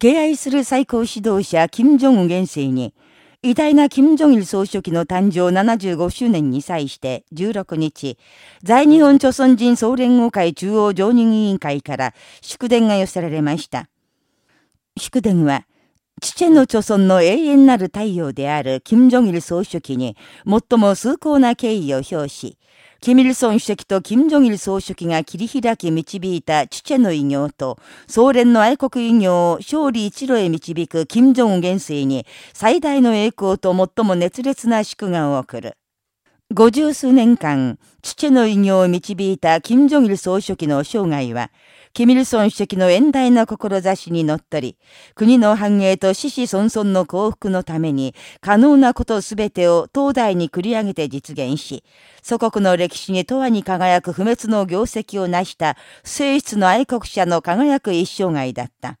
敬愛する最高指導者、金正恩元帥に、偉大な金正日総書記の誕生75周年に際して16日、在日本朝鮮人総連合会中央常任委員会から祝電が寄せられました。祝電は、父の朝鮮の永遠なる太陽である金正日総書記に最も崇高な敬意を表し、キミルソン主席と金正日総書記が切り開き導いたチュチェの偉業と、総連の愛国偉業を勝利一路へ導く金正恩元帥に最大の栄光と最も熱烈な祝賀を送る。五十数年間、チュチェの偉業を導いた金正日総書記の生涯は、キミルソン主席の遠大な志にのっとり、国の繁栄と死死孫孫の幸福のために、可能なことすべてを東大に繰り上げて実現し、祖国の歴史に永遠に輝く不滅の業績を成した、聖質の愛国者の輝く一生涯だった。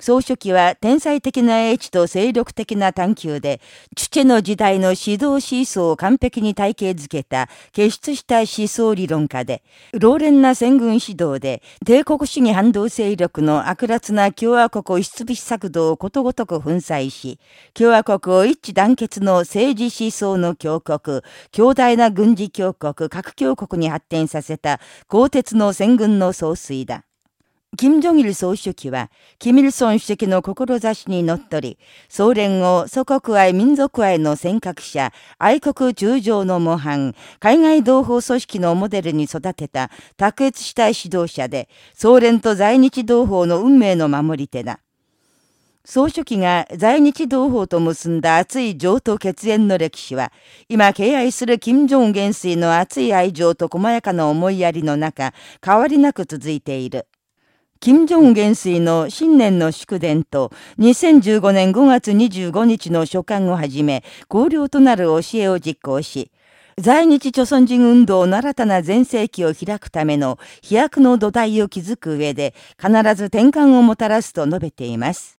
総書記は天才的な英知と精力的な探求で、チュチェの時代の指導思想を完璧に体系づけた傑出した思想理論家で、老練な戦軍指導で、帝国主義反動勢力の悪辣な共和国を出引策動をことごとく粉砕し、共和国を一致団結の政治思想の強国、強大な軍事強国、核強国に発展させた鋼鉄の戦軍の総帥だ。金正日総書記は、キミルソン主席の志にのっとり、総連を祖国愛民族愛の尖閣者、愛国中将の模範、海外同胞組織のモデルに育てた卓越した指導者で、総連と在日同胞の運命の守り手だ。総書記が在日同胞と結んだ熱い情と血縁の歴史は、今敬愛する金正恩元帥の熱い愛情と細やかな思いやりの中、変わりなく続いている。金正恩元帥の新年の祝電と2015年5月25日の書簡をはじめ、高領となる教えを実行し、在日朝鮮人運動の新たな前世紀を開くための飛躍の土台を築く上で必ず転換をもたらすと述べています。